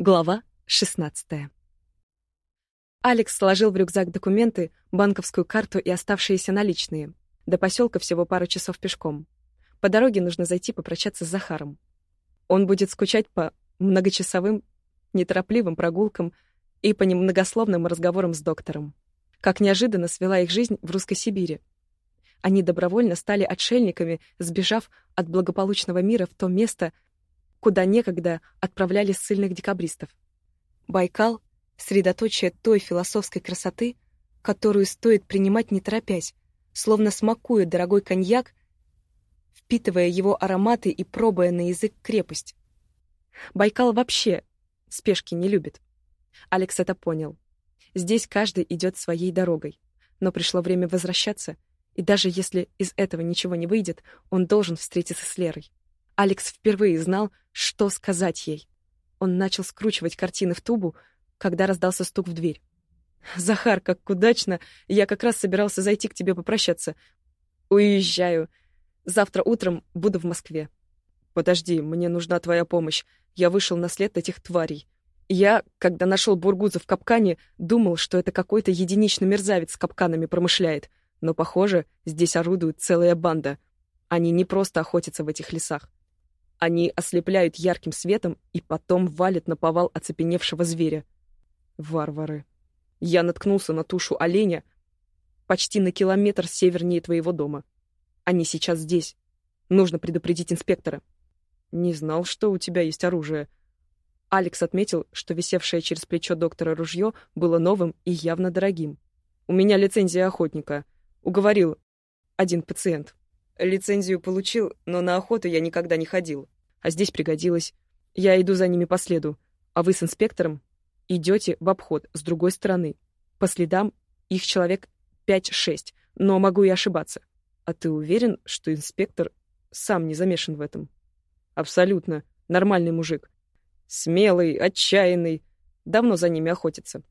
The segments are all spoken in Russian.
Глава 16. Алекс сложил в рюкзак документы, банковскую карту и оставшиеся наличные. До поселка всего пару часов пешком. По дороге нужно зайти попрощаться с Захаром. Он будет скучать по многочасовым, неторопливым прогулкам и по немногословным разговорам с доктором. Как неожиданно свела их жизнь в Русской Сибири. Они добровольно стали отшельниками, сбежав от благополучного мира в то место, куда некогда отправляли ссыльных декабристов. Байкал — средоточие той философской красоты, которую стоит принимать не торопясь, словно смакуя дорогой коньяк, впитывая его ароматы и пробуя на язык крепость. Байкал вообще спешки не любит. Алекс это понял. Здесь каждый идет своей дорогой. Но пришло время возвращаться, и даже если из этого ничего не выйдет, он должен встретиться с Лерой. Алекс впервые знал, что сказать ей. Он начал скручивать картины в тубу, когда раздался стук в дверь. «Захар, как удачно! Я как раз собирался зайти к тебе попрощаться. Уезжаю. Завтра утром буду в Москве». «Подожди, мне нужна твоя помощь. Я вышел на след этих тварей. Я, когда нашел Бургуза в капкане, думал, что это какой-то единичный мерзавец с капканами промышляет. Но, похоже, здесь орудует целая банда. Они не просто охотятся в этих лесах. Они ослепляют ярким светом и потом валят на повал оцепеневшего зверя. Варвары. Я наткнулся на тушу оленя почти на километр севернее твоего дома. Они сейчас здесь. Нужно предупредить инспектора. Не знал, что у тебя есть оружие. Алекс отметил, что висевшее через плечо доктора ружье было новым и явно дорогим. У меня лицензия охотника. Уговорил один пациент. Лицензию получил, но на охоту я никогда не ходил. А здесь пригодилось. Я иду за ними по следу. А вы с инспектором идете в обход с другой стороны. По следам их человек 5-6, но могу и ошибаться. А ты уверен, что инспектор сам не замешан в этом? Абсолютно. Нормальный мужик. Смелый, отчаянный. Давно за ними охотится.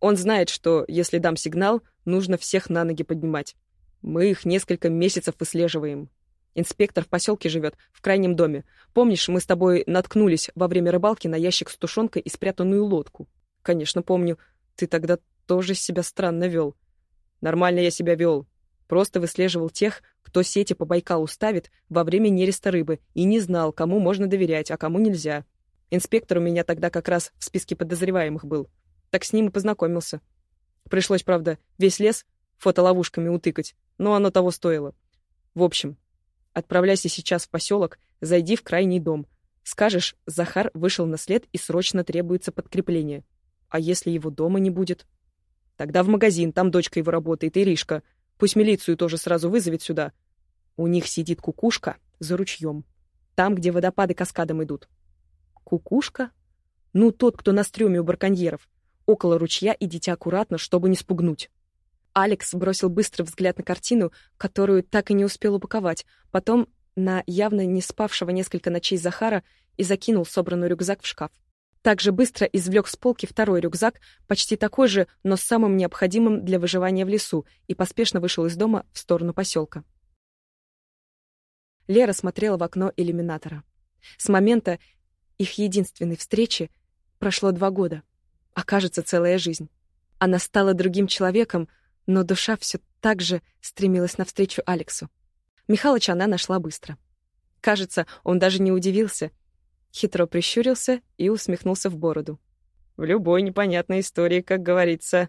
Он знает, что, если дам сигнал, нужно всех на ноги поднимать. Мы их несколько месяцев выслеживаем. Инспектор в поселке живет, в крайнем доме. Помнишь, мы с тобой наткнулись во время рыбалки на ящик с тушенкой и спрятанную лодку? Конечно, помню. Ты тогда тоже себя странно вел. Нормально я себя вел. Просто выслеживал тех, кто сети по Байкалу ставит во время нереста рыбы и не знал, кому можно доверять, а кому нельзя. Инспектор у меня тогда как раз в списке подозреваемых был. Так с ним и познакомился. Пришлось, правда, весь лес фотоловушками утыкать, но оно того стоило. В общем, отправляйся сейчас в поселок, зайди в крайний дом. Скажешь, Захар вышел на след и срочно требуется подкрепление. А если его дома не будет? Тогда в магазин, там дочка его работает, Иришка. Пусть милицию тоже сразу вызовет сюда. У них сидит кукушка за ручьем. Там, где водопады каскадом идут. Кукушка? Ну, тот, кто на стреме у барконьеров. Около ручья идите аккуратно, чтобы не спугнуть. Алекс бросил быстрый взгляд на картину, которую так и не успел упаковать, потом на явно не спавшего несколько ночей Захара и закинул собранный рюкзак в шкаф. Также быстро извлек с полки второй рюкзак, почти такой же, но с самым необходимым для выживания в лесу, и поспешно вышел из дома в сторону поселка. Лера смотрела в окно иллюминатора. С момента их единственной встречи прошло два года, а кажется, целая жизнь. Она стала другим человеком, но душа все так же стремилась навстречу Алексу. Михалыча она нашла быстро. Кажется, он даже не удивился. Хитро прищурился и усмехнулся в бороду. «В любой непонятной истории, как говорится,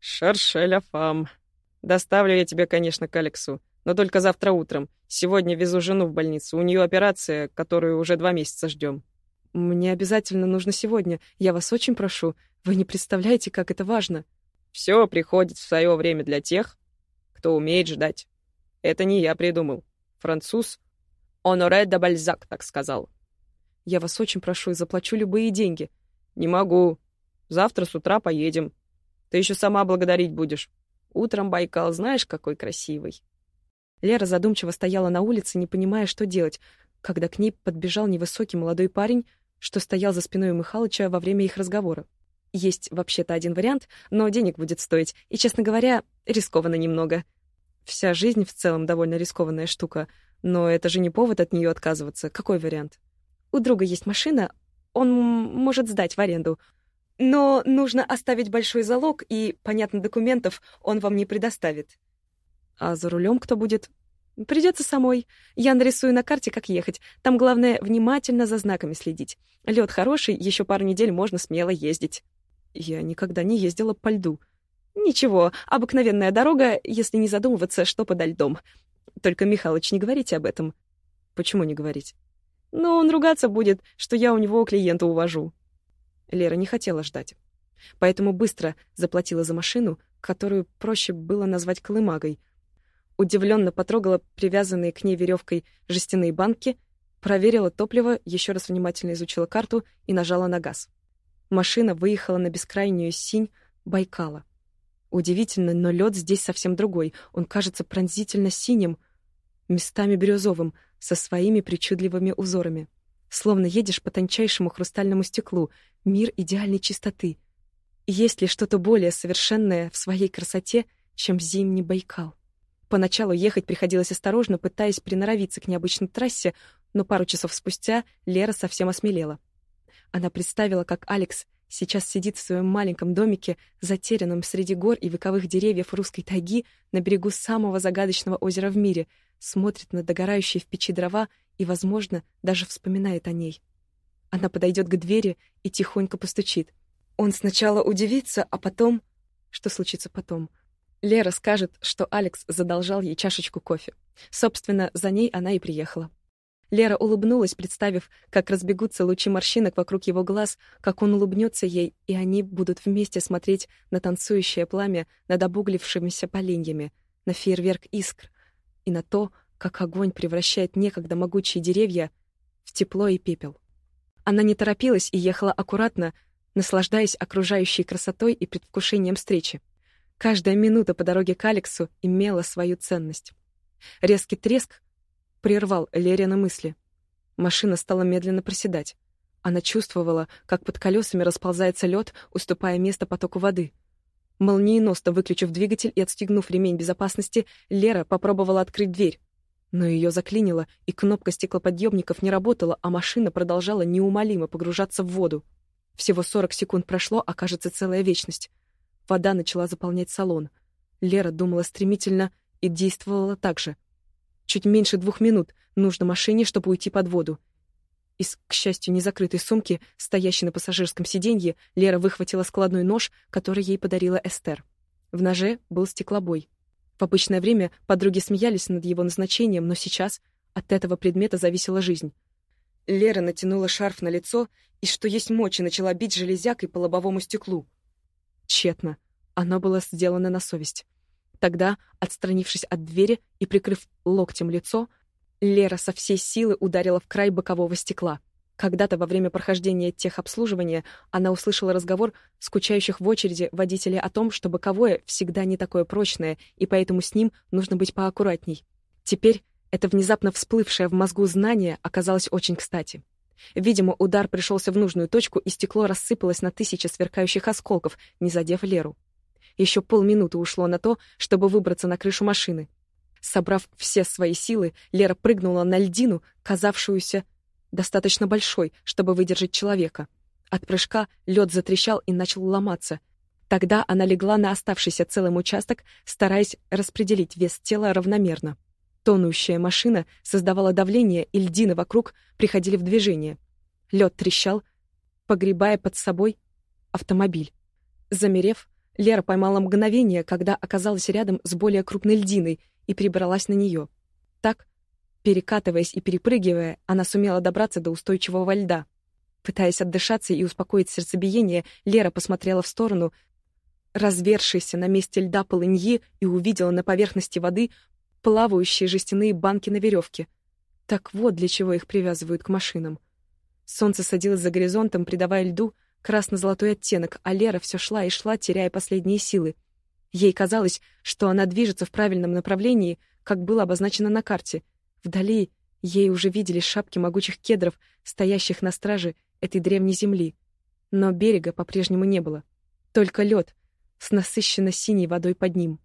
шаршеля фам. Доставлю я тебя, конечно, к Алексу, но только завтра утром. Сегодня везу жену в больницу. У нее операция, которую уже два месяца ждем. Мне обязательно нужно сегодня. Я вас очень прошу. Вы не представляете, как это важно. Все приходит в свое время для тех, кто умеет ждать. Это не я придумал. Француз Оноре де Бальзак так сказал. Я вас очень прошу и заплачу любые деньги. Не могу. Завтра с утра поедем. Ты еще сама благодарить будешь. Утром Байкал знаешь, какой красивый. Лера задумчиво стояла на улице, не понимая, что делать, когда к ней подбежал невысокий молодой парень, что стоял за спиной Михалыча во время их разговора. Есть вообще-то один вариант, но денег будет стоить, и, честно говоря, рискованно немного. Вся жизнь в целом довольно рискованная штука, но это же не повод от нее отказываться. Какой вариант? У друга есть машина, он может сдать в аренду. Но нужно оставить большой залог, и, понятно, документов он вам не предоставит. А за рулем кто будет? Придется самой. Я нарисую на карте, как ехать. Там главное внимательно за знаками следить. Лед хороший, еще пару недель можно смело ездить. Я никогда не ездила по льду. Ничего, обыкновенная дорога, если не задумываться, что подо льдом. Только, Михалыч, не говорите об этом. Почему не говорить? Ну, он ругаться будет, что я у него клиента увожу. Лера не хотела ждать. Поэтому быстро заплатила за машину, которую проще было назвать колымагой. Удивленно потрогала привязанные к ней веревкой жестяные банки, проверила топливо, еще раз внимательно изучила карту и нажала на газ. Машина выехала на бескрайнюю синь Байкала. Удивительно, но лед здесь совсем другой. Он кажется пронзительно синим, местами бирюзовым, со своими причудливыми узорами. Словно едешь по тончайшему хрустальному стеклу, мир идеальной чистоты. Есть ли что-то более совершенное в своей красоте, чем зимний Байкал? Поначалу ехать приходилось осторожно, пытаясь приноровиться к необычной трассе, но пару часов спустя Лера совсем осмелела. Она представила, как Алекс сейчас сидит в своем маленьком домике, затерянном среди гор и вековых деревьев русской тайги на берегу самого загадочного озера в мире, смотрит на догорающие в печи дрова и, возможно, даже вспоминает о ней. Она подойдет к двери и тихонько постучит. Он сначала удивится, а потом... Что случится потом? Лера скажет, что Алекс задолжал ей чашечку кофе. Собственно, за ней она и приехала. Лера улыбнулась, представив, как разбегутся лучи морщинок вокруг его глаз, как он улыбнется ей, и они будут вместе смотреть на танцующее пламя над обуглившимися поленьями, на фейерверк искр, и на то, как огонь превращает некогда могучие деревья в тепло и пепел. Она не торопилась и ехала аккуратно, наслаждаясь окружающей красотой и предвкушением встречи. Каждая минута по дороге к Алексу имела свою ценность. Резкий треск прервал Лерина мысли. Машина стала медленно проседать. Она чувствовала, как под колесами расползается лед, уступая место потоку воды — Молниеносно выключив двигатель и отстегнув ремень безопасности, Лера попробовала открыть дверь. Но ее заклинило, и кнопка стеклоподъемников не работала, а машина продолжала неумолимо погружаться в воду. Всего 40 секунд прошло, а кажется целая вечность. Вода начала заполнять салон. Лера думала стремительно и действовала так же. Чуть меньше двух минут нужно машине, чтобы уйти под воду. Из, к счастью, незакрытой сумки, стоящей на пассажирском сиденье, Лера выхватила складной нож, который ей подарила Эстер. В ноже был стеклобой. В обычное время подруги смеялись над его назначением, но сейчас от этого предмета зависела жизнь. Лера натянула шарф на лицо и, что есть мочи, начала бить железякой по лобовому стеклу. Тщетно. Оно было сделано на совесть. Тогда, отстранившись от двери и прикрыв локтем лицо, Лера со всей силы ударила в край бокового стекла. Когда-то во время прохождения техобслуживания она услышала разговор скучающих в очереди водителей о том, что боковое всегда не такое прочное, и поэтому с ним нужно быть поаккуратней. Теперь это внезапно всплывшее в мозгу знание оказалось очень кстати. Видимо, удар пришелся в нужную точку, и стекло рассыпалось на тысячи сверкающих осколков, не задев Леру. Еще полминуты ушло на то, чтобы выбраться на крышу машины. Собрав все свои силы, Лера прыгнула на льдину, казавшуюся достаточно большой, чтобы выдержать человека. От прыжка лед затрещал и начал ломаться. Тогда она легла на оставшийся целым участок, стараясь распределить вес тела равномерно. Тонущая машина создавала давление, и льдины вокруг приходили в движение. Лед трещал, погребая под собой автомобиль. Замерев, Лера поймала мгновение, когда оказалась рядом с более крупной льдиной и перебралась на нее. Так, перекатываясь и перепрыгивая, она сумела добраться до устойчивого льда. Пытаясь отдышаться и успокоить сердцебиение, Лера посмотрела в сторону развершейся на месте льда полыньи и увидела на поверхности воды плавающие жестяные банки на веревке. Так вот для чего их привязывают к машинам. Солнце садилось за горизонтом, придавая льду красно-золотой оттенок, а Лера все шла и шла, теряя последние силы. Ей казалось, что она движется в правильном направлении, как было обозначено на карте. Вдали ей уже видели шапки могучих кедров, стоящих на страже этой древней земли. Но берега по-прежнему не было. Только лед с насыщенно синей водой под ним.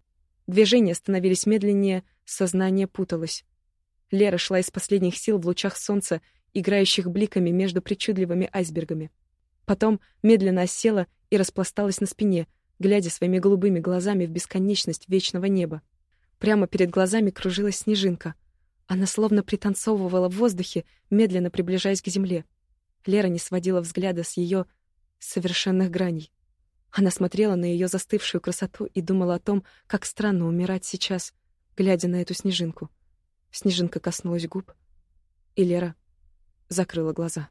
Движения становились медленнее, сознание путалось. Лера шла из последних сил в лучах солнца играющих бликами между причудливыми айсбергами. Потом медленно осела и распласталась на спине, глядя своими голубыми глазами в бесконечность вечного неба. Прямо перед глазами кружилась снежинка. Она словно пританцовывала в воздухе, медленно приближаясь к земле. Лера не сводила взгляда с ее совершенных граней. Она смотрела на ее застывшую красоту и думала о том, как странно умирать сейчас, глядя на эту снежинку. Снежинка коснулась губ, и Лера закрыла глаза.